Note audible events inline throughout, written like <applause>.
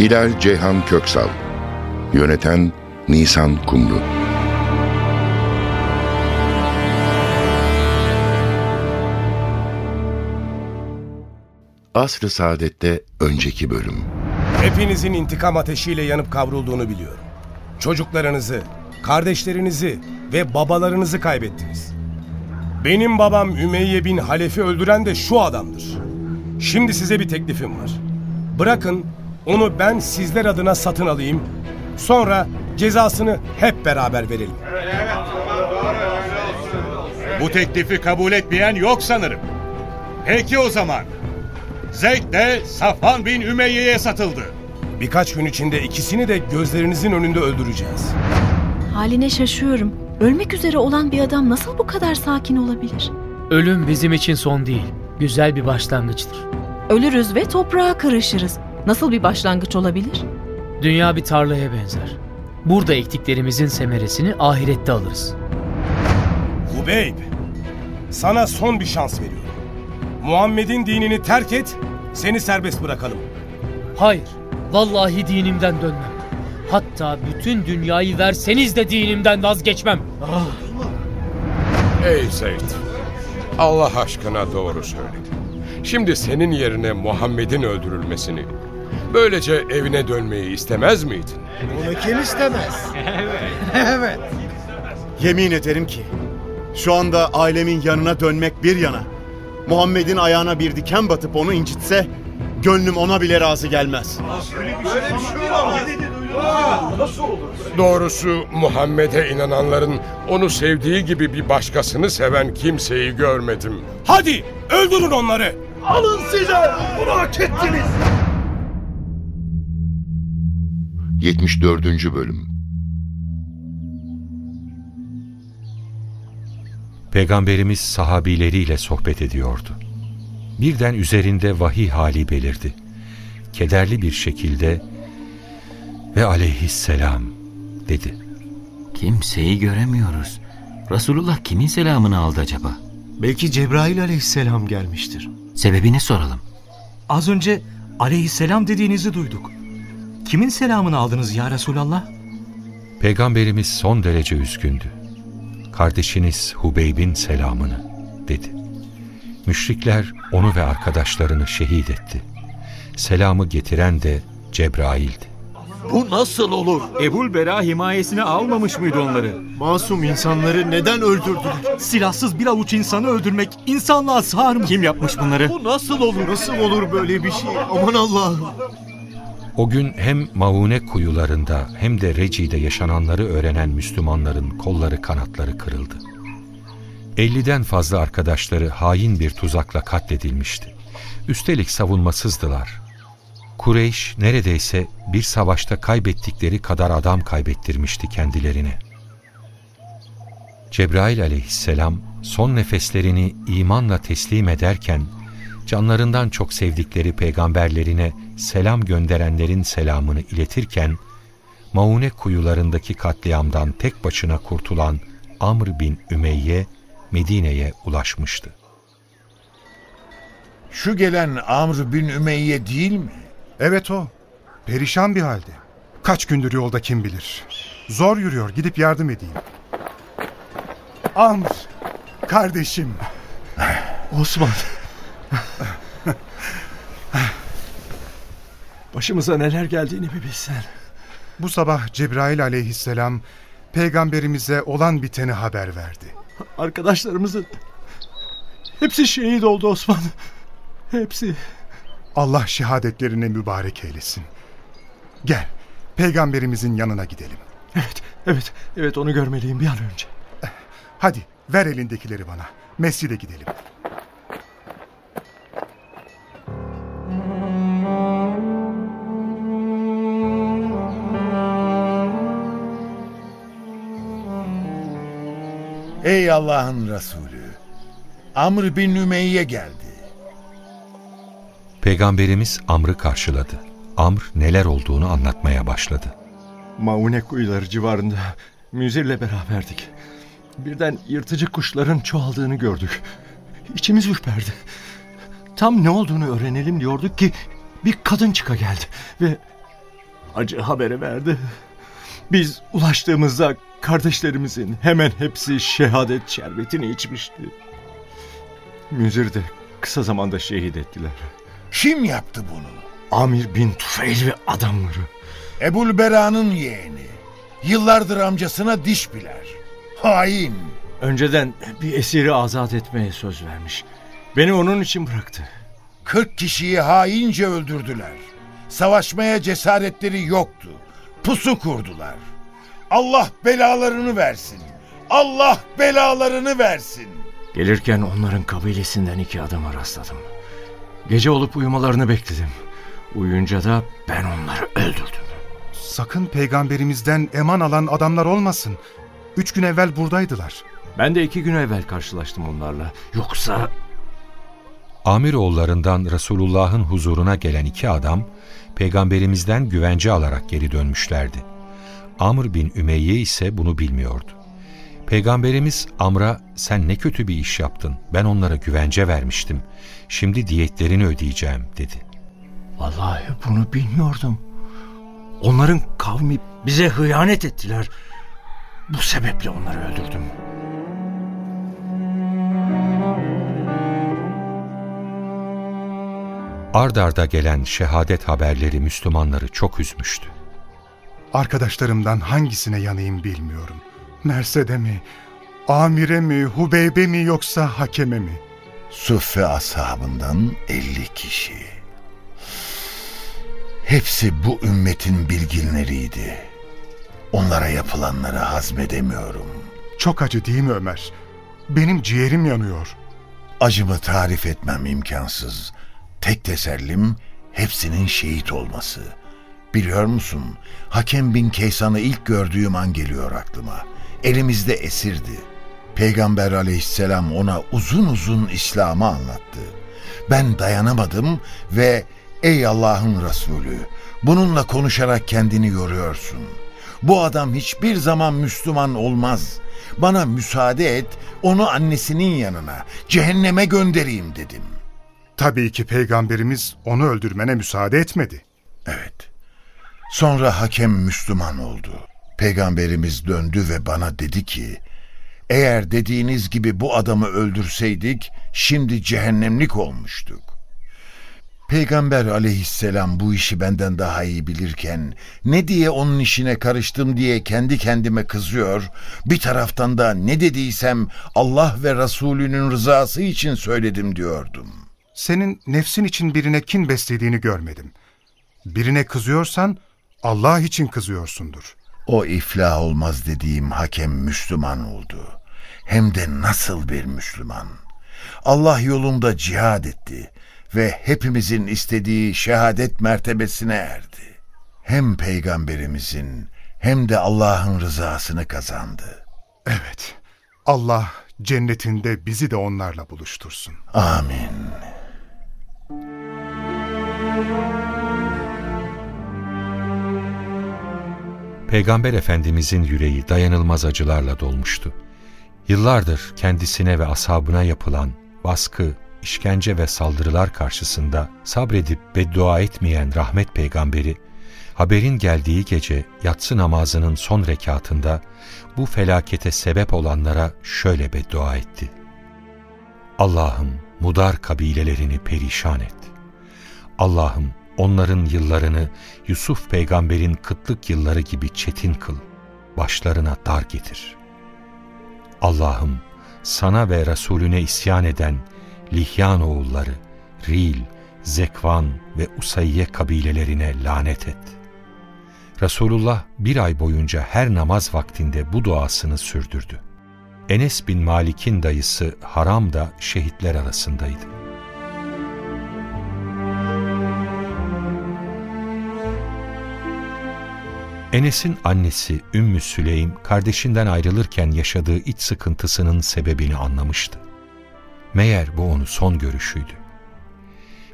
Hilal Ceyhan Köksal Yöneten Nisan Kumru Asr-ı Saadet'te önceki bölüm Hepinizin intikam ateşiyle yanıp kavrulduğunu biliyorum. Çocuklarınızı, kardeşlerinizi ve babalarınızı kaybettiniz. Benim babam Ümeyye bin Halef'i öldüren de şu adamdır. Şimdi size bir teklifim var. Bırakın onu ben sizler adına satın alayım. Sonra cezasını hep beraber verelim. Bu teklifi kabul etmeyen yok sanırım. Peki o zaman. Zeyd de Safvan bin Ümeyye'ye satıldı. Birkaç gün içinde ikisini de gözlerinizin önünde öldüreceğiz. Haline şaşıyorum. Ölmek üzere olan bir adam nasıl bu kadar sakin olabilir? Ölüm bizim için son değil. Güzel bir başlangıçtır. Ölürüz ve toprağa karışırız. Nasıl bir başlangıç olabilir? Dünya bir tarlaya benzer. Burada ektiklerimizin semeresini ahirette alırız. Hubeyb, sana son bir şans veriyorum. Muhammed'in dinini terk et, seni serbest bırakalım. Hayır, vallahi dinimden dönmem. Hatta bütün dünyayı verseniz de dinimden vazgeçmem. Ey Zeyd! Allah aşkına doğru söyle. Şimdi senin yerine Muhammed'in öldürülmesini, böylece evine dönmeyi istemez miydin? Bunu kim istemez? <laughs> evet. Yemin ederim ki şu anda ailemin yanına dönmek bir yana. Muhammed'in ayağına bir diken batıp onu incitse gönlüm ona bile razı gelmez. Doğrusu Muhammed'e inananların onu sevdiği gibi bir başkasını seven kimseyi görmedim. Hadi öldürün onları. Alın size! Bunu hak ettiniz! 74. Bölüm Peygamberimiz sahabileriyle sohbet ediyordu. Birden üzerinde vahiy hali belirdi. Kederli bir şekilde ve aleyhisselam dedi. Kimseyi göremiyoruz. Resulullah kimin selamını aldı acaba? Belki Cebrail aleyhisselam gelmiştir. Sebebini soralım. Az önce aleyhisselam dediğinizi duyduk. Kimin selamını aldınız ya Resulallah? Peygamberimiz son derece üzgündü. Kardeşiniz Hubeyb'in selamını dedi. Müşrikler onu ve arkadaşlarını şehit etti. Selamı getiren de Cebrail'di. Bu nasıl olur? Ebul Bera himayesine almamış mıydı onları? Masum insanları neden öldürdüler? Silahsız bir avuç insanı öldürmek insanlığa sığar mı? Kim yapmış bunları? Bu nasıl olur? Nasıl olur böyle bir şey? Aman Allah'ım. O gün hem Maune kuyularında hem de Reci'de yaşananları öğrenen Müslümanların kolları kanatları kırıldı. 50'den fazla arkadaşları hain bir tuzakla katledilmişti. Üstelik savunmasızdılar. Kureyş neredeyse bir savaşta kaybettikleri kadar adam kaybettirmişti kendilerine. Cebrail aleyhisselam son nefeslerini imanla teslim ederken canlarından çok sevdikleri peygamberlerine selam gönderenlerin selamını iletirken, Maune kuyularındaki katliamdan tek başına kurtulan Amr bin Ümeyye Medine'ye ulaşmıştı. Şu gelen Amr bin Ümeyye değil mi? Evet o. Perişan bir halde. Kaç gündür yolda kim bilir. Zor yürüyor gidip yardım edeyim. Amr, kardeşim. Osman. <laughs> Başımıza neler geldiğini bir bilsen. Bu sabah Cebrail aleyhisselam peygamberimize olan biteni haber verdi. Arkadaşlarımızın hepsi şehit oldu Osman. Hepsi. Allah şehadetlerine mübarek eylesin. Gel, peygamberimizin yanına gidelim. Evet, evet, evet onu görmeliyim bir an önce. Hadi ver elindekileri bana. Mescide gidelim. Ey Allah'ın Resulü. Amr bin Ümeyye geldi. Peygamberimiz Amr'ı karşıladı. Amr neler olduğunu anlatmaya başladı. Maune kuyuları civarında Müzir'le beraberdik. Birden yırtıcı kuşların çoğaldığını gördük. İçimiz ürperdi. Tam ne olduğunu öğrenelim diyorduk ki bir kadın çıka geldi ve acı haberi verdi. Biz ulaştığımızda kardeşlerimizin hemen hepsi şehadet şerbetini içmişti. Müzir de kısa zamanda şehit ettiler. Kim yaptı bunu? Amir bin Tufeil ve adamları. Ebul Bera'nın yeğeni. Yıllardır amcasına diş biler. Hain. Önceden bir esiri azat etmeye söz vermiş. Beni onun için bıraktı. 40 kişiyi haince öldürdüler. Savaşmaya cesaretleri yoktu. Pusu kurdular. Allah belalarını versin. Allah belalarını versin. Gelirken onların kabilesinden iki adama rastladım. Gece olup uyumalarını bekledim. Uyuyunca da ben onları öldürdüm. Sakın peygamberimizden eman alan adamlar olmasın. Üç gün evvel buradaydılar. Ben de iki gün evvel karşılaştım onlarla. Yoksa... Amiroğullarından Resulullah'ın huzuruna gelen iki adam, peygamberimizden güvence alarak geri dönmüşlerdi. Amr bin Ümeyye ise bunu bilmiyordu. Peygamberimiz Amr'a sen ne kötü bir iş yaptın, ben onlara güvence vermiştim, şimdi diyetlerini ödeyeceğim dedi. Vallahi bunu bilmiyordum. Onların kavmi bize hıyanet ettiler. Bu sebeple onları öldürdüm. Ard arda gelen şehadet haberleri Müslümanları çok üzmüştü. Arkadaşlarımdan hangisine yanayım bilmiyorum. Mersed'e mi, Amire mi, Hubeybe mi yoksa Hakeme mi? Suffe ashabından 50 kişi. Hepsi bu ümmetin bilginleriydi. Onlara yapılanları hazmedemiyorum. Çok acı değil mi Ömer? Benim ciğerim yanıyor. Acımı tarif etmem imkansız. Tek tesellim hepsinin şehit olması. Biliyor musun? Hakem bin Kaysan'ı ilk gördüğüm an geliyor aklıma. Elimizde esirdi. Peygamber aleyhisselam ona uzun uzun İslam'ı anlattı. Ben dayanamadım ve ey Allah'ın Resulü bununla konuşarak kendini yoruyorsun. Bu adam hiçbir zaman Müslüman olmaz. Bana müsaade et onu annesinin yanına cehenneme göndereyim dedim. Tabii ki peygamberimiz onu öldürmene müsaade etmedi. Evet. Sonra hakem Müslüman oldu. Peygamberimiz döndü ve bana dedi ki, eğer dediğiniz gibi bu adamı öldürseydik, şimdi cehennemlik olmuştuk. Peygamber aleyhisselam bu işi benden daha iyi bilirken, ne diye onun işine karıştım diye kendi kendime kızıyor, bir taraftan da ne dediysem Allah ve Resulünün rızası için söyledim diyordum. Senin nefsin için birine kin beslediğini görmedim. Birine kızıyorsan Allah için kızıyorsundur. O iflah olmaz dediğim hakem Müslüman oldu. Hem de nasıl bir Müslüman. Allah yolunda cihad etti ve hepimizin istediği şehadet mertebesine erdi. Hem peygamberimizin hem de Allah'ın rızasını kazandı. Evet. Allah cennetinde bizi de onlarla buluştursun. Amin. Peygamber Efendimizin yüreği dayanılmaz acılarla dolmuştu. Yıllardır kendisine ve ashabına yapılan baskı, işkence ve saldırılar karşısında sabredip beddua etmeyen rahmet peygamberi, haberin geldiği gece yatsı namazının son rekatında bu felakete sebep olanlara şöyle beddua etti. Allah'ım mudar kabilelerini perişan et. Allah'ım onların yıllarını Yusuf peygamberin kıtlık yılları gibi çetin kıl, başlarına dar getir. Allah'ım sana ve Resulüne isyan eden Lihyan oğulları, Ril, Zekvan ve Usayye kabilelerine lanet et. Resulullah bir ay boyunca her namaz vaktinde bu duasını sürdürdü. Enes bin Malik'in dayısı Haram da şehitler arasındaydı. Enes'in annesi Ümmü Süleym kardeşinden ayrılırken yaşadığı iç sıkıntısının sebebini anlamıştı. Meğer bu onu son görüşüydü.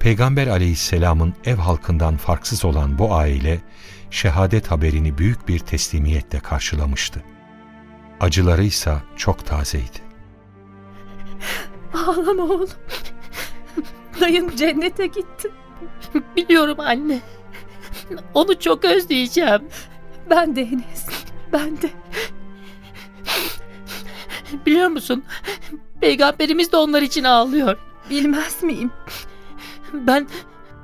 Peygamber aleyhisselamın ev halkından farksız olan bu aile, şehadet haberini büyük bir teslimiyetle karşılamıştı. Acıları ise çok tazeydi. Ağlama oğlum. Dayın cennete gitti. Biliyorum anne. Onu çok özleyeceğim. Ben de Enes. Ben de. Biliyor musun? Peygamberimiz de onlar için ağlıyor. Bilmez miyim? Ben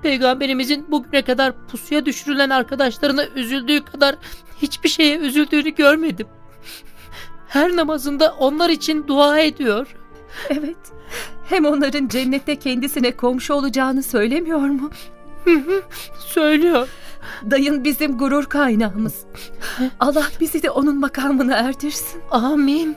peygamberimizin bugüne kadar pusuya düşürülen arkadaşlarına üzüldüğü kadar hiçbir şeye üzüldüğünü görmedim. Her namazında onlar için dua ediyor. Evet. Hem onların cennette kendisine komşu olacağını söylemiyor mu? Söylüyor. Dayın bizim gurur kaynağımız. Allah bizi de onun makamına erdirsin. Amin.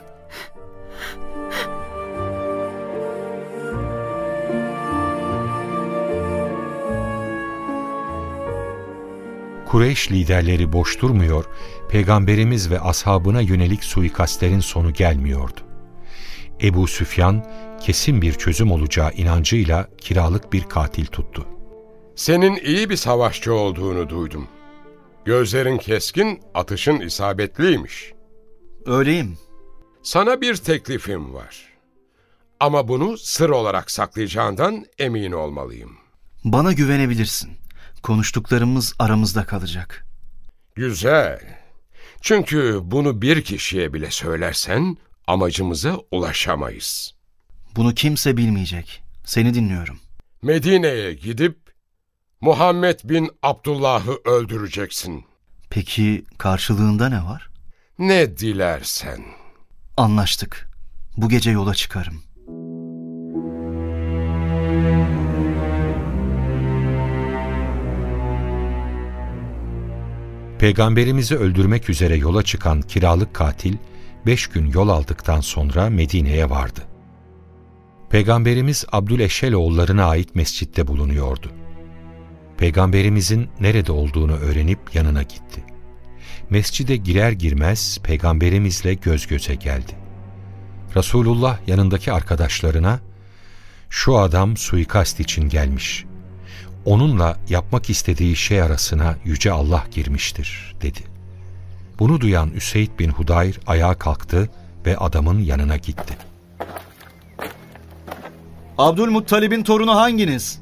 Kureyş liderleri boş durmuyor, peygamberimiz ve ashabına yönelik suikastlerin sonu gelmiyordu. Ebu Süfyan kesin bir çözüm olacağı inancıyla kiralık bir katil tuttu. Senin iyi bir savaşçı olduğunu duydum. Gözlerin keskin, atışın isabetliymiş. Öyleyim. Sana bir teklifim var. Ama bunu sır olarak saklayacağından emin olmalıyım. Bana güvenebilirsin. Konuştuklarımız aramızda kalacak. Güzel. Çünkü bunu bir kişiye bile söylersen amacımıza ulaşamayız. Bunu kimse bilmeyecek. Seni dinliyorum. Medine'ye gidip Muhammed bin Abdullah'ı öldüreceksin. Peki karşılığında ne var? Ne dilersen. Anlaştık. Bu gece yola çıkarım. Peygamberimizi öldürmek üzere yola çıkan kiralık katil, beş gün yol aldıktan sonra Medine'ye vardı. Peygamberimiz Abdüleşşeloğullarına ait mescitte bulunuyordu. Peygamberimizin nerede olduğunu öğrenip yanına gitti. Mescide girer girmez peygamberimizle göz göze geldi. Resulullah yanındaki arkadaşlarına, şu adam suikast için gelmiş. Onunla yapmak istediği şey arasına Yüce Allah girmiştir, dedi. Bunu duyan Üseyd bin Hudayr ayağa kalktı ve adamın yanına gitti. Abdülmuttalib'in torunu hanginiz?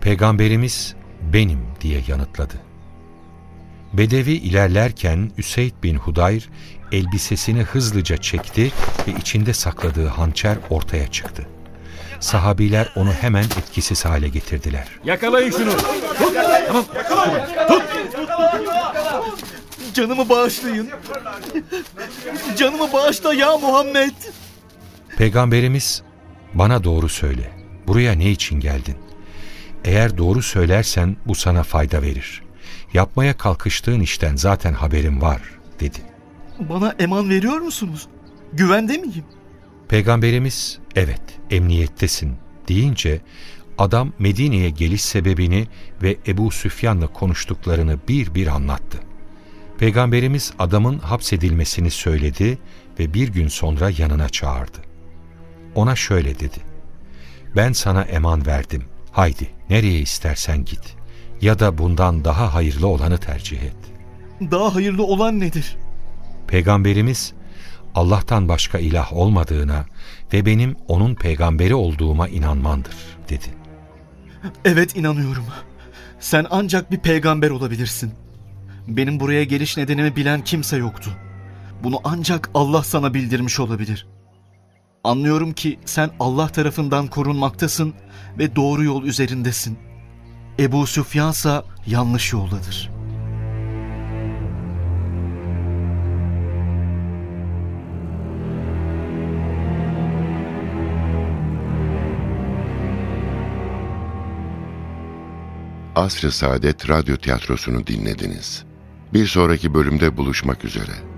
Peygamberimiz benim diye yanıtladı. Bedevi ilerlerken Üseyd bin Hudayr elbisesini hızlıca çekti ve içinde sakladığı hançer ortaya çıktı. Sahabiler onu hemen etkisiz hale getirdiler. Yakalayın şunu. Tut. Tamam. Tut. Canımı bağışlayın. Canımı bağışla ya Muhammed. Peygamberimiz bana doğru söyle. Buraya ne için geldin? Eğer doğru söylersen bu sana fayda verir. Yapmaya kalkıştığın işten zaten haberim var, dedi. Bana eman veriyor musunuz? Güvende miyim? Peygamberimiz, evet, emniyettesin deyince adam Medine'ye geliş sebebini ve Ebu Süfyan'la konuştuklarını bir bir anlattı. Peygamberimiz adamın hapsedilmesini söyledi ve bir gün sonra yanına çağırdı. Ona şöyle dedi. Ben sana eman verdim. Haydi nereye istersen git. Ya da bundan daha hayırlı olanı tercih et. Daha hayırlı olan nedir? Peygamberimiz Allah'tan başka ilah olmadığına ve benim onun peygamberi olduğuma inanmandır dedi. Evet inanıyorum. Sen ancak bir peygamber olabilirsin. Benim buraya geliş nedenimi bilen kimse yoktu. Bunu ancak Allah sana bildirmiş olabilir. Anlıyorum ki sen Allah tarafından korunmaktasın ve doğru yol üzerindesin. Ebu Süfyan ise yanlış yoldadır. Asr-ı Saadet Radyo Tiyatrosu'nu dinlediniz. Bir sonraki bölümde buluşmak üzere.